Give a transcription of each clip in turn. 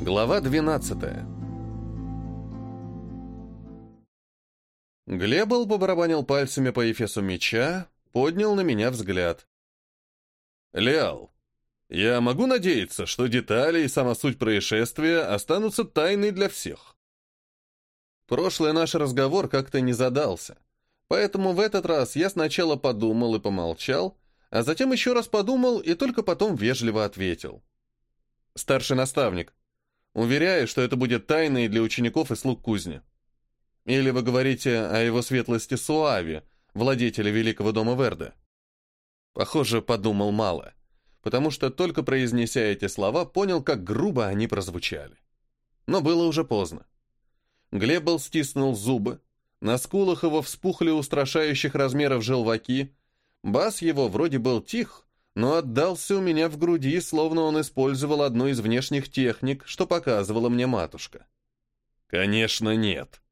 Глава 12 Глебл побарабанил пальцами по эфесу меча, поднял на меня взгляд. «Леал, я могу надеяться, что детали и сама суть происшествия останутся тайной для всех?» Прошлый наш разговор как-то не задался, поэтому в этот раз я сначала подумал и помолчал, а затем еще раз подумал и только потом вежливо ответил. «Старший наставник, уверяю, что это будет тайной для учеников и слуг кузни. Или вы говорите о его светлости Суаве, владетеля Великого дома Верда?» Похоже, подумал мало, потому что только произнеся эти слова, понял, как грубо они прозвучали. Но было уже поздно. Глебл стиснул зубы, на скулах его вспухли устрашающих размеров желваки, бас его вроде был тих, но отдался у меня в груди, словно он использовал одну из внешних техник, что показывала мне матушка. «Конечно, нет.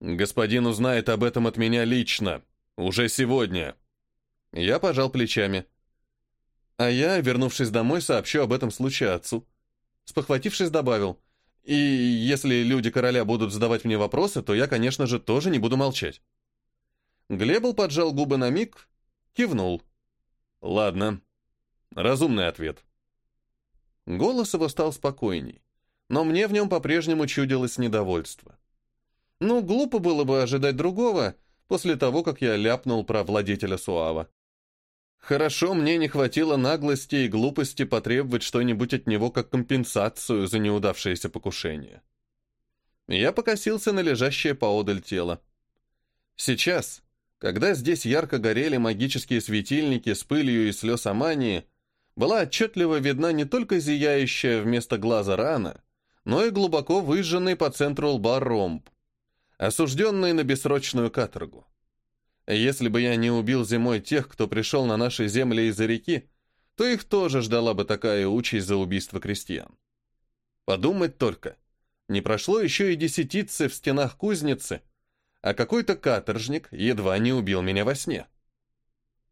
Господин узнает об этом от меня лично. Уже сегодня». Я пожал плечами. А я, вернувшись домой, сообщу об этом случае отцу. Спохватившись, добавил. И если люди короля будут задавать мне вопросы, то я, конечно же, тоже не буду молчать. Глебл поджал губы на миг, кивнул. Ладно. Разумный ответ. Голос его стал спокойней, но мне в нем по-прежнему чудилось недовольство. Ну, глупо было бы ожидать другого после того, как я ляпнул про владетеля Суава. Хорошо, мне не хватило наглости и глупости потребовать что-нибудь от него как компенсацию за неудавшееся покушение. Я покосился на лежащее поодаль тело. Сейчас, когда здесь ярко горели магические светильники с пылью и слез амании, была отчетливо видна не только зияющая вместо глаза рана, но и глубоко выжженный по центру лба ромб, осужденный на бессрочную каторгу. Если бы я не убил зимой тех, кто пришел на наши земли из-за реки, то их тоже ждала бы такая участь за убийство крестьян. Подумать только, не прошло еще и десятицы в стенах кузницы, а какой-то каторжник едва не убил меня во сне.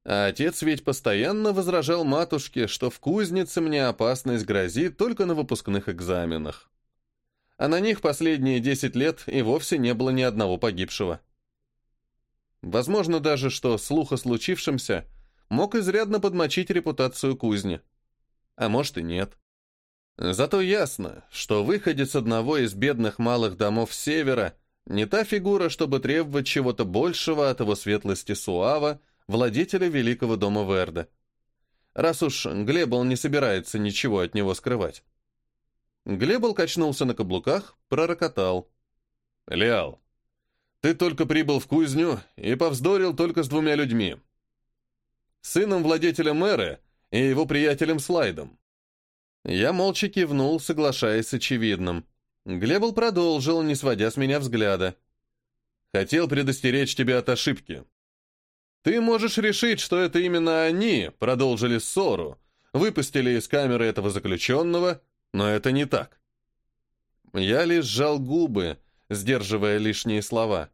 А отец ведь постоянно возражал матушке, что в кузнице мне опасность грозит только на выпускных экзаменах. А на них последние десять лет и вовсе не было ни одного погибшего. Возможно даже, что слух о случившемся мог изрядно подмочить репутацию кузни. А может и нет. Зато ясно, что выходец одного из бедных малых домов севера не та фигура, чтобы требовать чего-то большего от его светлости Суава, владетеля великого дома Верда. Раз уж Глебл не собирается ничего от него скрывать. Глебл качнулся на каблуках, пророкотал. «Леал, ты только прибыл в кузню и повздорил только с двумя людьми. Сыном владетеля мэра и его приятелем Слайдом. Я молча кивнул, соглашаясь с очевидным. Глебл продолжил, не сводя с меня взгляда. Хотел предостеречь тебя от ошибки. Ты можешь решить, что это именно они продолжили ссору, выпустили из камеры этого заключенного, но это не так. Я лишь сжал губы, сдерживая лишние слова.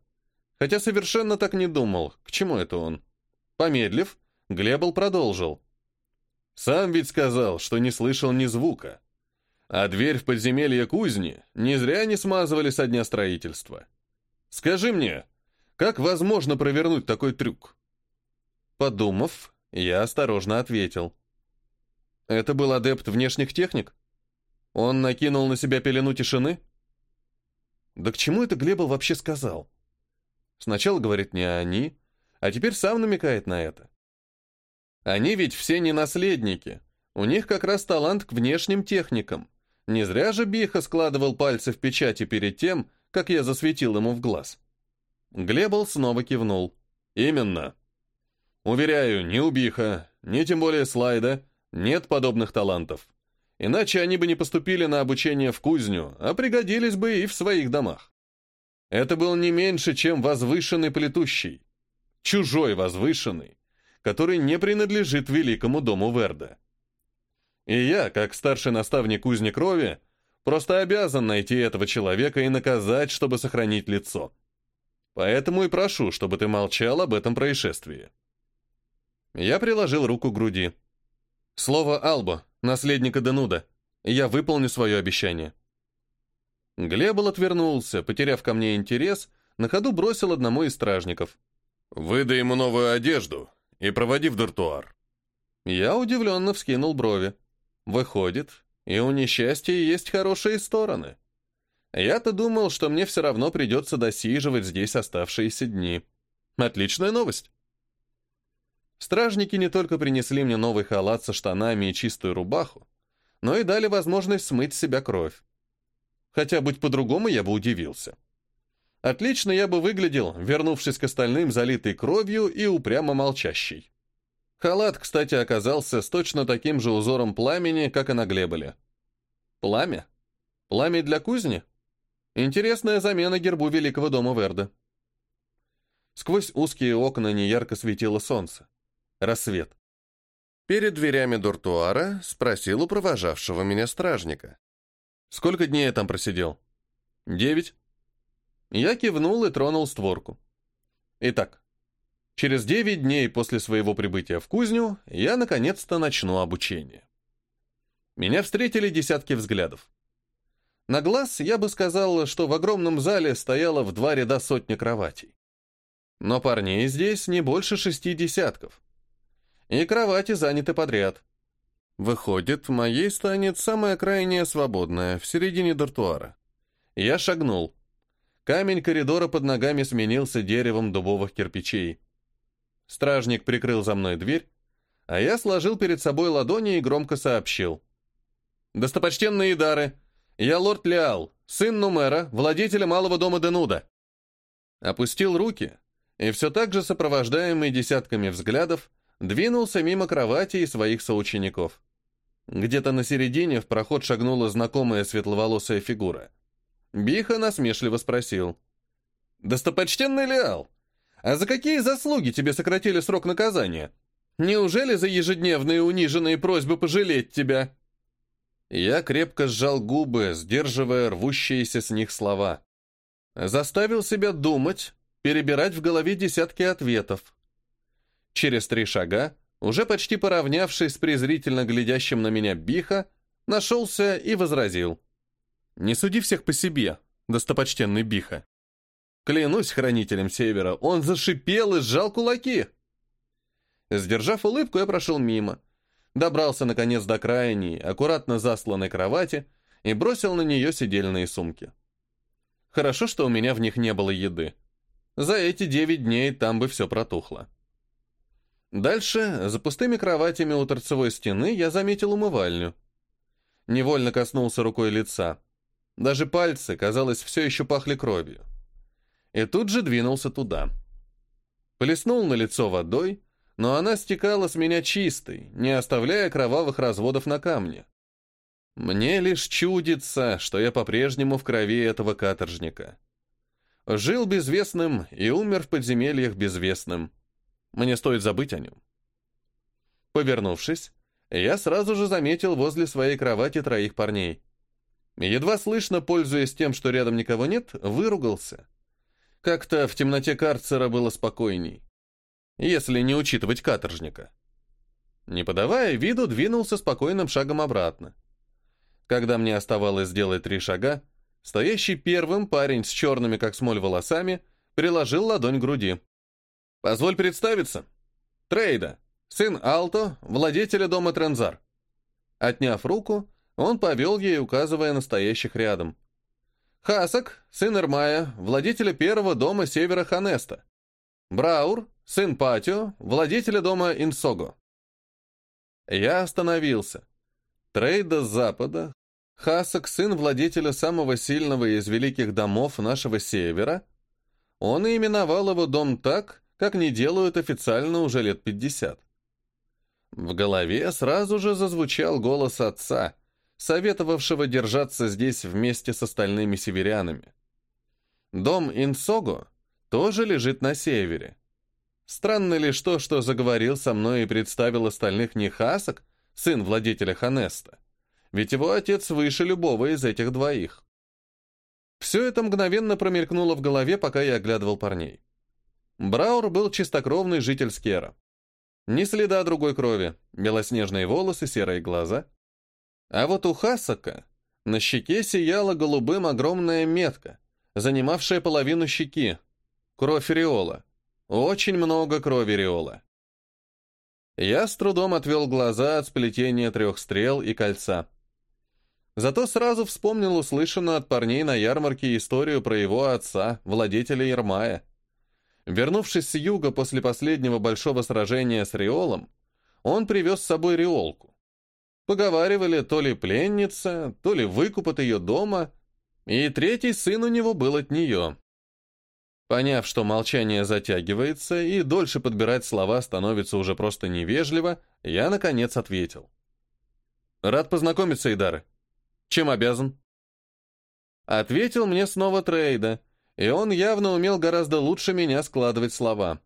Хотя совершенно так не думал, к чему это он. Помедлив, Глебл продолжил. «Сам ведь сказал, что не слышал ни звука. А дверь в подземелье кузни не зря не смазывали со дня строительства. Скажи мне, как возможно провернуть такой трюк?» Подумав, я осторожно ответил. «Это был адепт внешних техник? Он накинул на себя пелену тишины?» Да к чему это Глебл вообще сказал? Сначала говорит не они, а теперь сам намекает на это. Они ведь все не наследники. У них как раз талант к внешним техникам. Не зря же Биха складывал пальцы в печати перед тем, как я засветил ему в глаз. Глебл снова кивнул. «Именно. Уверяю, ни у Биха, ни тем более Слайда нет подобных талантов. Иначе они бы не поступили на обучение в кузню, а пригодились бы и в своих домах. Это был не меньше, чем возвышенный плетущий. Чужой возвышенный, который не принадлежит великому дому Верда. И я, как старший наставник кузни крови, просто обязан найти этого человека и наказать, чтобы сохранить лицо. Поэтому и прошу, чтобы ты молчал об этом происшествии. Я приложил руку к груди. Слово Албо, наследника Денуда. Я выполню свое обещание. Глебл отвернулся, потеряв ко мне интерес, на ходу бросил одному из стражников. «Выдай ему новую одежду и проводи в дартуар». Я удивленно вскинул брови. Выходит, и у несчастья есть хорошие стороны. Я-то думал, что мне все равно придется досиживать здесь оставшиеся дни. Отличная новость. Стражники не только принесли мне новый халат со штанами и чистую рубаху, но и дали возможность смыть с себя кровь. Хотя, будь по-другому, я бы удивился. Отлично я бы выглядел, вернувшись к остальным, залитый кровью и упрямо молчащий. Халат, кстати, оказался с точно таким же узором пламени, как и на Глеболе. Пламя? Пламя для кузни? Интересная замена гербу Великого дома Верда. Сквозь узкие окна неярко светило солнце. Рассвет. Перед дверями дуртуара спросил у провожавшего меня стражника. «Сколько дней я там просидел?» «Девять». Я кивнул и тронул створку. Итак, через девять дней после своего прибытия в кузню я наконец-то начну обучение. Меня встретили десятки взглядов. На глаз я бы сказал, что в огромном зале стояло в два ряда сотня кроватей. Но парней здесь не больше шести десятков. И кровати заняты подряд. Выходит, моей станет самая крайняя свободная, в середине дартуара. Я шагнул. Камень коридора под ногами сменился деревом дубовых кирпичей. Стражник прикрыл за мной дверь, а я сложил перед собой ладони и громко сообщил. «Достопочтенные дары!» Я лорд Леал, сын Нумера, владетеля малого дома Денуда. Опустил руки и все так же сопровождаемый десятками взглядов двинулся мимо кровати и своих соучеников. Где-то на середине в проход шагнула знакомая светловолосая фигура. Биха насмешливо спросил. «Достопочтенный Леал, а за какие заслуги тебе сократили срок наказания? Неужели за ежедневные униженные просьбы пожалеть тебя?» Я крепко сжал губы, сдерживая рвущиеся с них слова. Заставил себя думать, перебирать в голове десятки ответов. Через три шага, уже почти поравнявшись с презрительно глядящим на меня Биха, нашелся и возразил. «Не суди всех по себе, достопочтенный Биха. Клянусь хранителем Севера, он зашипел и сжал кулаки». Сдержав улыбку, я прошел мимо, добрался наконец до крайней, аккуратно засланной кровати и бросил на нее сидельные сумки. Хорошо, что у меня в них не было еды. За эти девять дней там бы все протухло. Дальше, за пустыми кроватями у торцевой стены, я заметил умывальню. Невольно коснулся рукой лица. Даже пальцы, казалось, все еще пахли кровью. И тут же двинулся туда. Плеснул на лицо водой, но она стекала с меня чистой, не оставляя кровавых разводов на камне. Мне лишь чудится, что я по-прежнему в крови этого каторжника. Жил безвестным и умер в подземельях безвестным. Мне стоит забыть о нем. Повернувшись, я сразу же заметил возле своей кровати троих парней. Едва слышно, пользуясь тем, что рядом никого нет, выругался. Как-то в темноте карцера было спокойней если не учитывать каторжника. Не подавая виду, двинулся спокойным шагом обратно. Когда мне оставалось сделать три шага, стоящий первым парень с черными, как смоль, волосами приложил ладонь к груди. «Позволь представиться. Трейда, сын Алто, владетеля дома Трензар». Отняв руку, он повел ей, указывая на стоящих рядом. Хасак, сын Ирмая, владетеля первого дома Севера Ханеста. Браур, сын Патио, владетеля дома Инсого. Я остановился. Трейда с запада, Хасак, сын владетеля самого сильного из великих домов нашего севера, он и именовал его дом так, как не делают официально уже лет пятьдесят. В голове сразу же зазвучал голос отца, советовавшего держаться здесь вместе с остальными северянами. Дом Инсого тоже лежит на севере. Странно лишь то, что заговорил со мной и представил остальных не Хасок, сын владетеля Ханеста, ведь его отец выше любого из этих двоих. Все это мгновенно промелькнуло в голове, пока я оглядывал парней. Браур был чистокровный житель Скера. Ни следа другой крови, белоснежные волосы, серые глаза. А вот у Хасака На щеке сияла голубым огромная метка, занимавшая половину щеки. Кровь Риола. Очень много крови Риола. Я с трудом отвел глаза от сплетения трех стрел и кольца. Зато сразу вспомнил услышанную от парней на ярмарке историю про его отца, владетеля Ермая. Вернувшись с юга после последнего большого сражения с Риолом, он привез с собой Риолку. Поговаривали, то ли пленница, то ли выкуп от ее дома, и третий сын у него был от нее. Поняв, что молчание затягивается и дольше подбирать слова становится уже просто невежливо, я, наконец, ответил. «Рад познакомиться, Идары. Чем обязан?» Ответил мне снова Трейда, и он явно умел гораздо лучше меня складывать слова.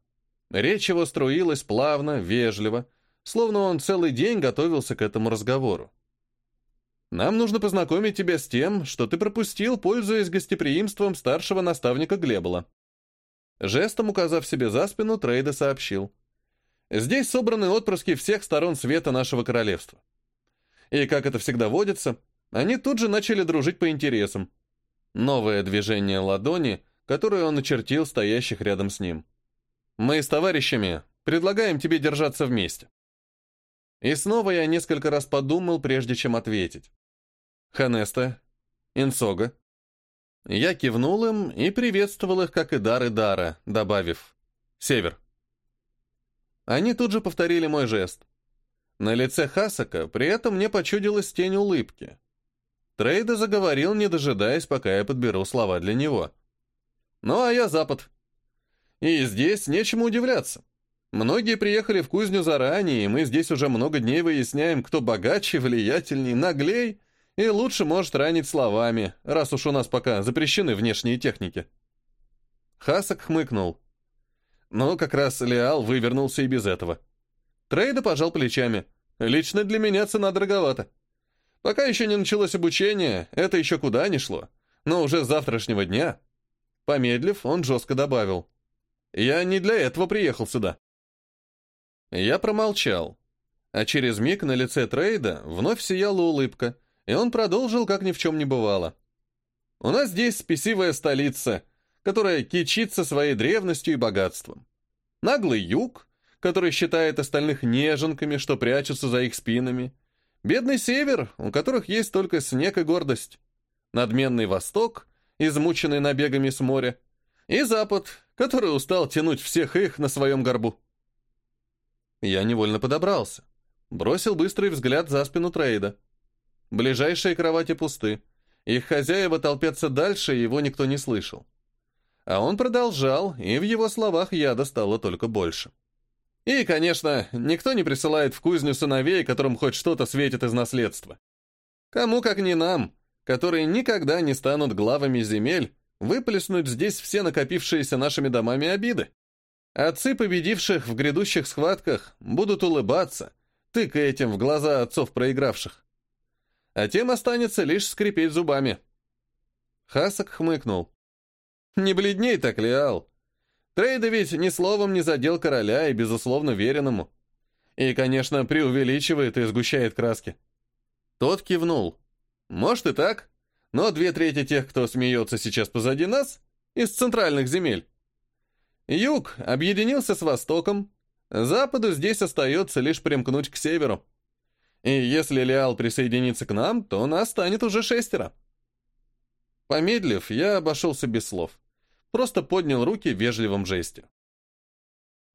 Речь его струилась плавно, вежливо, словно он целый день готовился к этому разговору. «Нам нужно познакомить тебя с тем, что ты пропустил, пользуясь гостеприимством старшего наставника Глебола». Жестом указав себе за спину, Трейда сообщил. «Здесь собраны отпрыски всех сторон света нашего королевства. И, как это всегда водится, они тут же начали дружить по интересам. Новое движение ладони, которое он начертил стоящих рядом с ним. «Мы с товарищами предлагаем тебе держаться вместе». И снова я несколько раз подумал, прежде чем ответить. «Ханеста, Инсога, я кивнул им и приветствовал их, как и дары дара, добавив «Север». Они тут же повторили мой жест. На лице Хасака при этом мне почудилась тень улыбки. Трейда заговорил, не дожидаясь, пока я подберу слова для него. «Ну, а я Запад. И здесь нечему удивляться. Многие приехали в кузню заранее, и мы здесь уже много дней выясняем, кто богаче, влиятельней, наглей и лучше может ранить словами, раз уж у нас пока запрещены внешние техники. Хасак хмыкнул. Но как раз Леал вывернулся и без этого. Трейда пожал плечами. Лично для меня цена дороговата. Пока еще не началось обучение, это еще куда ни шло. Но уже с завтрашнего дня. Помедлив, он жестко добавил. Я не для этого приехал сюда. Я промолчал. А через миг на лице Трейда вновь сияла улыбка — и он продолжил, как ни в чем не бывало. «У нас здесь спесивая столица, которая кичится своей древностью и богатством. Наглый юг, который считает остальных неженками, что прячутся за их спинами. Бедный север, у которых есть только снег и гордость. Надменный восток, измученный набегами с моря. И запад, который устал тянуть всех их на своем горбу. Я невольно подобрался. Бросил быстрый взгляд за спину Трейда. Ближайшие кровати пусты. Их хозяева толпятся дальше, его никто не слышал. А он продолжал, и в его словах яда стало только больше. И, конечно, никто не присылает в кузню сыновей, которым хоть что-то светит из наследства. Кому как не нам, которые никогда не станут главами земель, выплеснуть здесь все накопившиеся нашими домами обиды. Отцы победивших в грядущих схватках будут улыбаться, тыкая этим в глаза отцов проигравших а тем останется лишь скрипеть зубами. Хасак хмыкнул. «Не бледней так, Леал. Трейда ведь ни словом не задел короля и, безусловно, веренному. И, конечно, преувеличивает и сгущает краски». Тот кивнул. «Может и так, но две трети тех, кто смеется сейчас позади нас, из центральных земель. Юг объединился с Востоком, Западу здесь остается лишь примкнуть к северу. И если Леал присоединится к нам, то нас станет уже шестеро. Помедлив, я обошелся без слов. Просто поднял руки в вежливом жесте.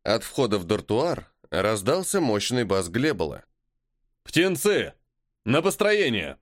От входа в дортуар раздался мощный бас Глебола. «Птенцы! На построение!»